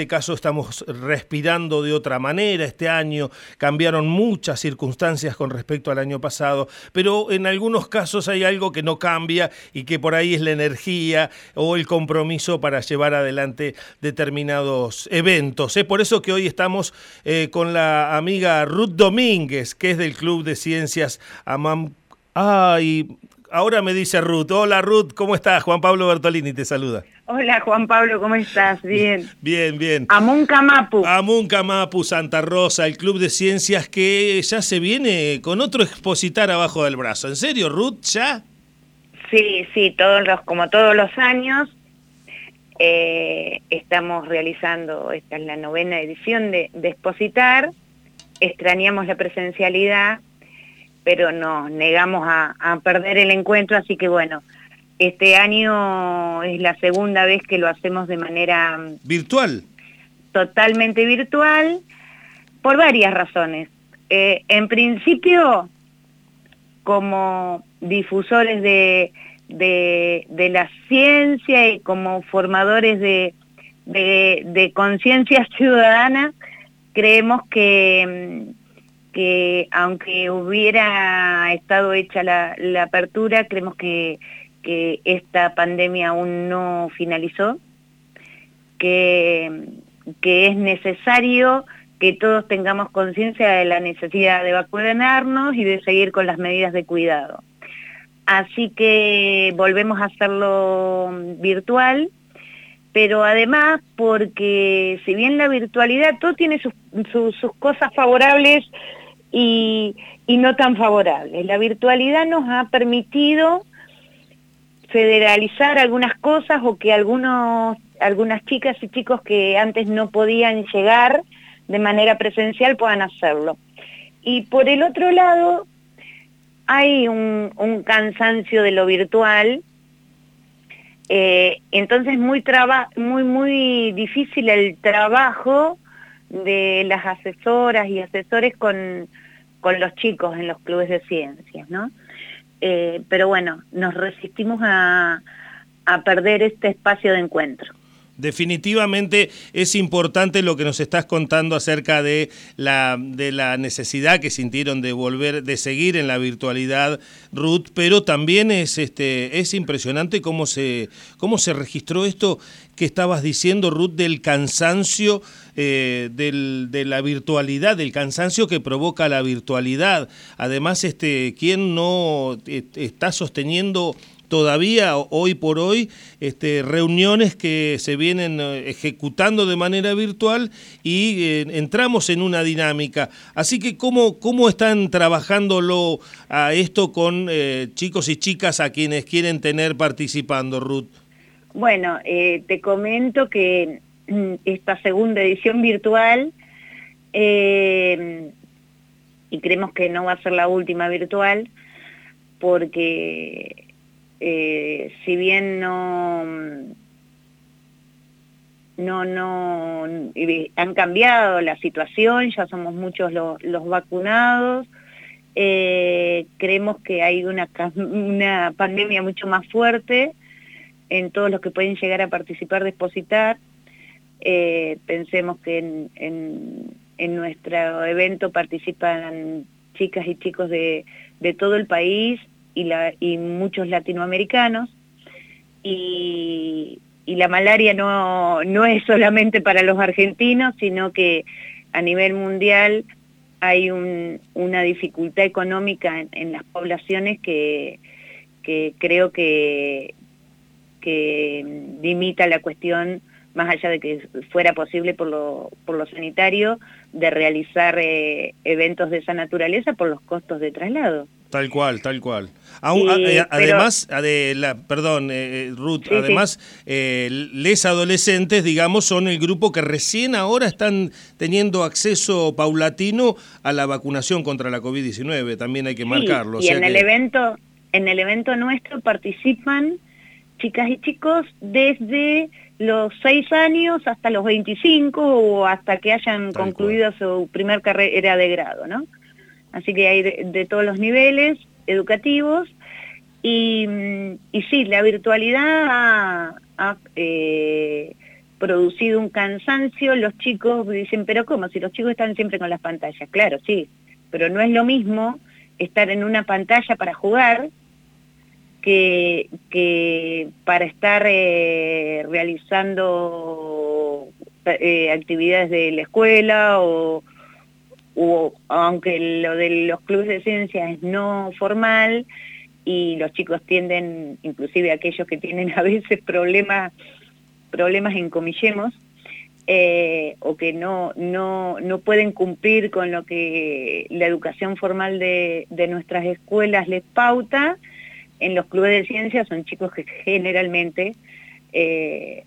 este caso estamos respirando de otra manera este año, cambiaron muchas circunstancias con respecto al año pasado, pero en algunos casos hay algo que no cambia y que por ahí es la energía o el compromiso para llevar adelante determinados eventos. Es por eso que hoy estamos eh, con la amiga Ruth Domínguez, que es del Club de Ciencias Amam. Ay, ahora me dice Ruth. Hola Ruth, ¿cómo estás? Juan Pablo Bertolini te saluda. Hola Juan Pablo, ¿cómo estás? Bien. Bien, bien. Amuncamapu. Amuncamapu, Santa Rosa, el Club de Ciencias que ya se viene con otro expositar abajo del brazo. ¿En serio, Ruth? ¿Ya? Sí, sí, todos los, como todos los años, eh, estamos realizando, esta es la novena edición de, de Expositar, extrañamos la presencialidad, pero nos negamos a, a perder el encuentro, así que bueno, este año es la segunda vez que lo hacemos de manera... Mm, ¿Virtual? Totalmente virtual, por varias razones. Eh, en principio, como difusores de, de, la ciencia y como formadores de, de conciencia ciudadana, creemos que, mm, que aunque hubiera estado hecha la, apertura, creemos que que esta pandemia aún no finalizó, que, que es necesario que todos tengamos conciencia de la necesidad de vacunarnos y de seguir con las medidas de cuidado. Así que volvemos a hacerlo virtual, pero además porque si bien la virtualidad todo tiene sus, sus, cosas favorables y, y no tan favorables, la virtualidad nos ha permitido federalizar algunas cosas o que algunos, algunas chicas y chicos que antes no podían llegar de manera presencial puedan hacerlo. Y por el otro lado, hay un, cansancio de lo virtual, eh, entonces muy, muy, muy difícil el trabajo de las asesoras y asesores con, con los chicos en los clubes de ciencias, ¿no? Eh, pero bueno, nos resistimos a, perder este espacio de encuentro. Definitivamente es importante lo que nos estás contando acerca de la, de la necesidad que sintieron de volver, de seguir en la virtualidad, Ruth, pero también es, este, es impresionante cómo se, cómo se registró esto que estabas diciendo, Ruth, del cansancio eh, de la virtualidad, del cansancio que provoca la virtualidad. Además, este, ¿quién no eh, está sosteniendo todavía hoy por hoy este, reuniones que se vienen eh, ejecutando de manera virtual y entramos en una dinámica. Así que, ¿cómo, cómo están trabajándolo a esto con chicos y chicas a quienes quieren tener participando, Ruth? Bueno, te comento que Mm, esta segunda edición virtual eh, y creemos que no va a ser la última virtual porque eh, si bien no no no han cambiado la situación ya somos muchos los, vacunados eh, creemos que hay una, una pandemia mucho más fuerte en todos los que pueden llegar a participar de Expositar eh, pensemos que en, nuestro evento participan chicas y chicos de, todo el país y, la, y muchos latinoamericanos. Y, la malaria no, no es solamente para los argentinos, sino que a nivel mundial hay una dificultad económica en, las poblaciones que, que creo que, que limita la cuestión más allá de que fuera posible por lo, por lo sanitario, de realizar eh, eventos de esa naturaleza por los costos de traslado. Tal cual, tal cual. Eh, además, la, perdón, eh, Ruth, además, les adolescentes, digamos, son el grupo que recién ahora están teniendo acceso paulatino a la vacunación contra la COVID-19, también hay que marcarlo. Y en el evento, en el evento nuestro participan chicas y chicos desde los seis años hasta los 25 o hasta que hayan concluido su primer carrera de grado, ¿no? Así que hay de, todos los niveles educativos y, sí, la virtualidad ha, eh, producido un cansancio, los chicos dicen, pero ¿cómo? Si los chicos están siempre con las pantallas. Claro, sí, pero no es lo mismo estar en una pantalla para jugar que, que para estar eh, realizando eh, actividades de la escuela o, o, aunque lo de los clubes de ciencia es no formal y los chicos tienden, inclusive aquellos que tienen a veces problemas problemas en comillemos, eh, o que no, no, no pueden cumplir con lo que la educación formal de, nuestras escuelas les pauta, en los clubes de ciencia son chicos que generalmente eh,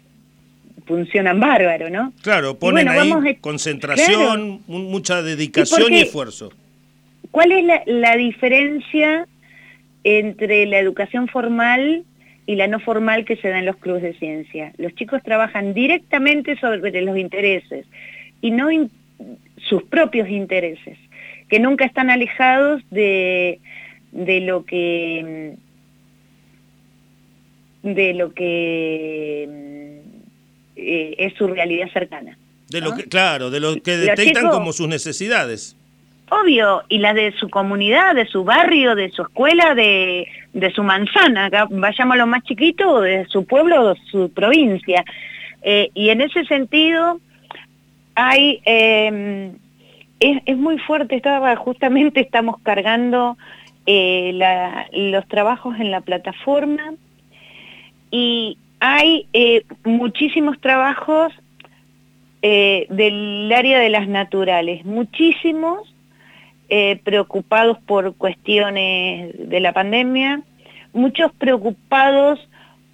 funcionan bárbaro, ¿no? Claro, ponen ahí concentración, mucha dedicación y, esfuerzo. ¿Cuál es la, la diferencia entre la educación formal y la no formal que se da en los clubes de ciencia. Los chicos trabajan directamente sobre los intereses y no sus propios intereses, que nunca están alejados de, de lo que de lo que eh, es su realidad cercana. De lo que, claro, de lo que detectan como sus necesidades. Obvio, y las de su comunidad, de su barrio, de su escuela, de, su manzana, acá vayamos a lo más chiquito, de su pueblo o su provincia. Eh, y en ese sentido, hay, em, es, muy fuerte, estaba, justamente estamos cargando eh, los trabajos en la plataforma y hay eh, muchísimos trabajos del área de las naturales, muchísimos, eh, preocupados por cuestiones de la pandemia, muchos preocupados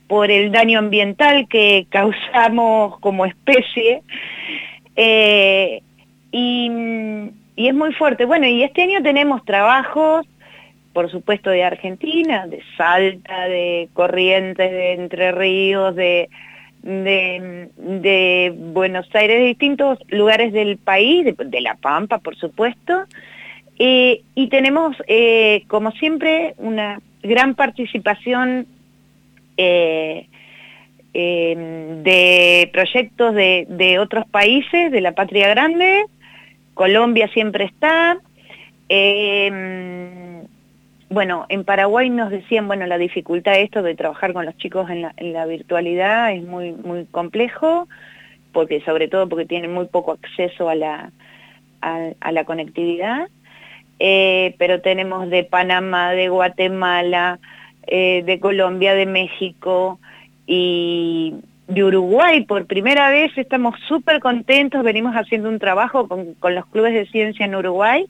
por el daño ambiental que causamos como especie, eh, y, es muy fuerte. Bueno, y este año tenemos trabajos, por supuesto, de Argentina, de Salta, de Corrientes, de Entre Ríos, de, de, Buenos Aires, de distintos lugares del país, de La Pampa, por supuesto, eh, y tenemos, eh, como siempre, una gran participación eh, em, de proyectos de, otros países, de la patria grande. Colombia siempre está. Em, bueno, en Paraguay nos decían, bueno, la dificultad de esto de trabajar con los chicos en la, virtualidad es muy, muy complejo, porque sobre todo porque tienen muy poco acceso a la, a la conectividad. Eh, pero tenemos de Panamá, de Guatemala, eh, de Colombia, de México y de Uruguay. Por primera vez estamos súper contentos, venimos haciendo un trabajo con, los clubes de ciencia en Uruguay.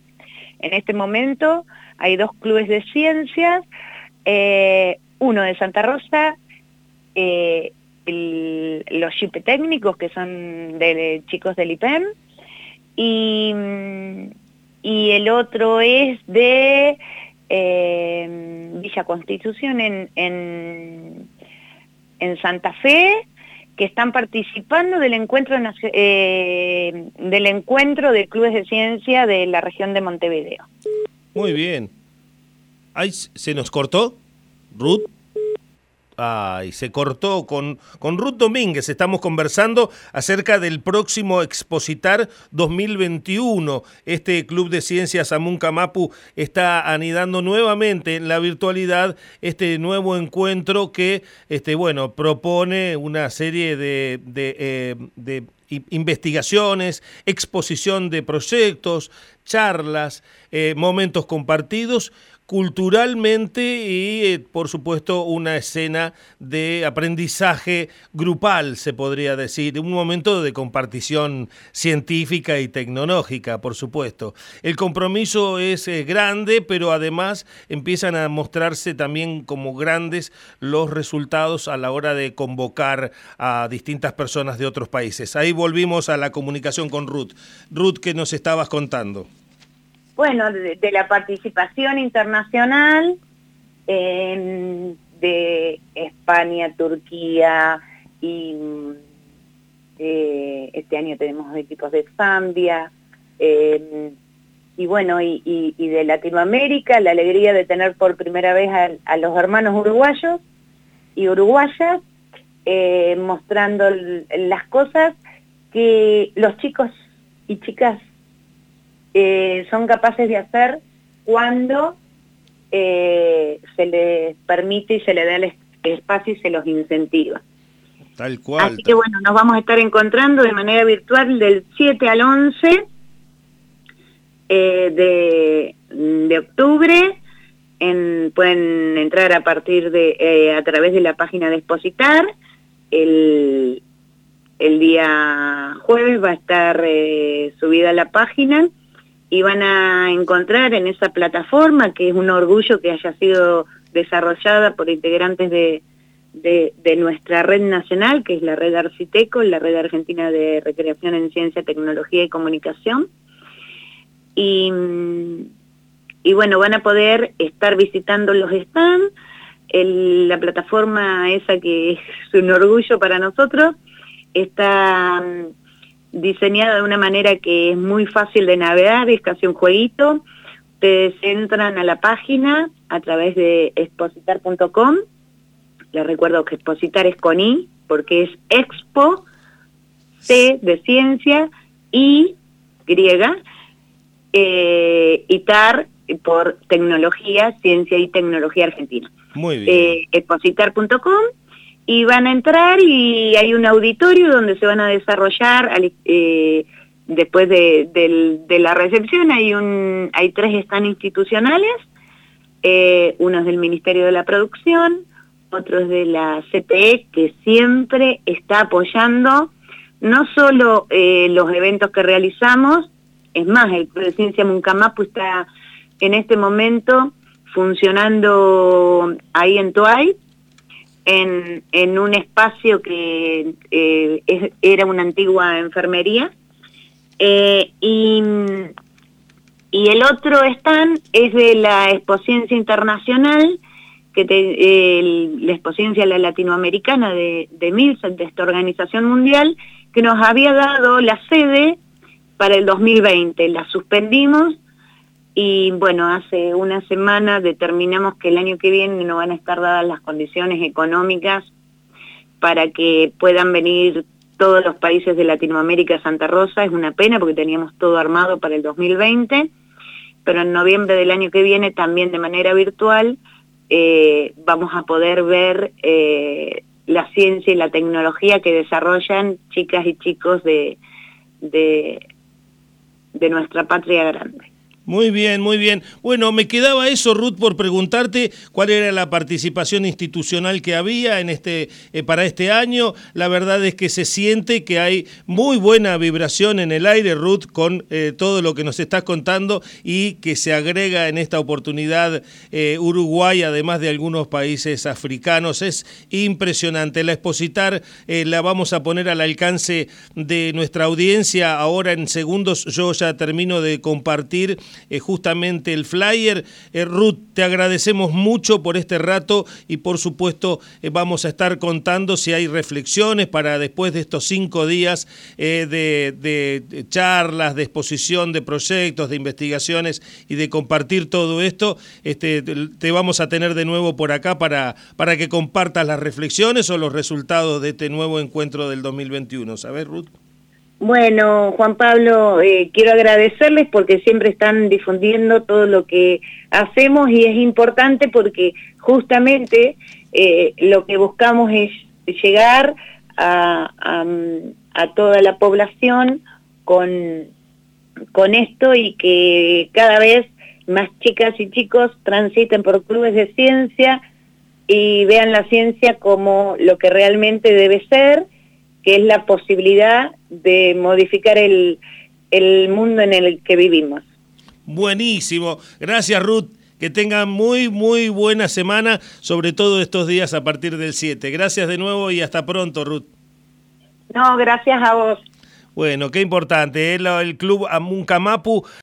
En este momento hay dos clubes de ciencias, eh, uno de Santa Rosa, los chip técnicos que son de chicos del IPEM, y el otro es de eh, Villa Constitución en, en, Santa Fe, que están participando del encuentro, eh, del encuentro de clubes de ciencia de la región de Montevideo. Muy bien. ¿Ahí se nos cortó, Ruth? Ay, se cortó con, con Ruth Domínguez. Estamos conversando acerca del próximo Expositar 2021. Este Club de Ciencias Amuncamapu está anidando nuevamente en la virtualidad este nuevo encuentro que, este, bueno, propone una serie de, de, eh, de investigaciones, exposición de proyectos, charlas, eh, momentos compartidos culturalmente y eh, por supuesto una escena de aprendizaje grupal, se podría decir, un momento de compartición científica y tecnológica, por supuesto. El compromiso es eh, grande, pero además empiezan a mostrarse también como grandes los resultados a la hora de convocar a distintas personas de otros países. Ahí volvimos a la comunicación con Ruth. Ruth, ¿qué nos estabas contando? Bueno, de, la participación internacional de España, Turquía y eh, este año tenemos equipos de Zambia em, y bueno, y, de Latinoamérica, la alegría de tener por primera vez a, los hermanos uruguayos y uruguayas eh, mostrando las cosas que los chicos y chicas eh, son capaces de hacer cuando eh, se les permite y se les da el espacio y se los incentiva. Tal cual. Así que bueno, nos vamos a estar encontrando de manera virtual del 7 al 11 de, de octubre pueden entrar a partir de, eh, a través de la página de Expositar. El, el día jueves va a estar eh, subida la página y van a encontrar en esa plataforma, que es un orgullo que haya sido desarrollada por integrantes de, de, nuestra red nacional, que es la red Arciteco, la red argentina de recreación en ciencia, tecnología y comunicación. Y y bueno, van a poder estar visitando los stands, la plataforma esa que es un orgullo para nosotros, está diseñada de una manera que es muy fácil de navegar, es casi un jueguito. Ustedes entran a la página a través de expositar.com. Les recuerdo que expositar es con I, porque es expo, C de ciencia, I griega, eh, y TAR por tecnología, ciencia y tecnología argentina. Muy bien. Eh, expositar.com y van a entrar y hay un auditorio donde se van a desarrollar eh, después de, la recepción hay tres están institucionales eh, uno es del Ministerio de la Producción otro es de la CPE que siempre está apoyando no solo eh, los eventos que realizamos es más el Club de Ciencia Muncamapu está en este momento funcionando ahí en Toay, en, un espacio que eh, era una antigua enfermería. Eh, y, y, el otro stand es de la Exposiencia Internacional, que la Exposiencia la Latinoamericana de, de de esta organización mundial, que nos había dado la sede para el 2020. La suspendimos y bueno, hace una semana determinamos que el año que viene no van a estar dadas las condiciones económicas para que puedan venir todos los países de Latinoamérica Santa Rosa. Es una pena porque teníamos todo armado para el 2020, pero en noviembre del año que viene también de manera virtual eh, vamos a poder ver eh, la ciencia y la tecnología que desarrollan chicas y chicos de, de nuestra patria grande. Muy bien, muy bien. Bueno, me quedaba eso, Ruth, por preguntarte cuál era la participación institucional que había en este, eh, para este año. La verdad es que se siente que hay muy buena vibración en el aire, Ruth, con eh, todo lo que nos estás contando y que se agrega en esta oportunidad eh, Uruguay, además de algunos países africanos. Es impresionante. La expositar la vamos a poner al alcance de nuestra audiencia. Ahora en segundos yo ya termino de compartir eh, justamente el flyer. Eh, Ruth, te agradecemos mucho por este rato y por supuesto eh, vamos a estar contando si hay reflexiones para después de estos cinco días de, charlas, de exposición de proyectos, de investigaciones y de compartir todo esto. Este, te vamos a tener de nuevo por acá para, para que compartas las reflexiones o los resultados de este nuevo encuentro del 2021. ¿Sabes, Ruth? Bueno, Juan Pablo, eh, quiero agradecerles porque siempre están difundiendo todo lo que hacemos y es importante porque justamente eh, lo que buscamos es llegar a, toda la población con, con esto y que cada vez más chicas y chicos transiten por clubes de ciencia y vean la ciencia como lo que realmente debe ser que es la posibilidad de modificar el, el mundo en el que vivimos. Buenísimo. Gracias, Ruth. Que tengan muy, muy buena semana, sobre todo estos días a partir del 7. Gracias de nuevo y hasta pronto, Ruth. No, gracias a vos. Bueno, qué importante. ¿eh? El, club Amuncamapu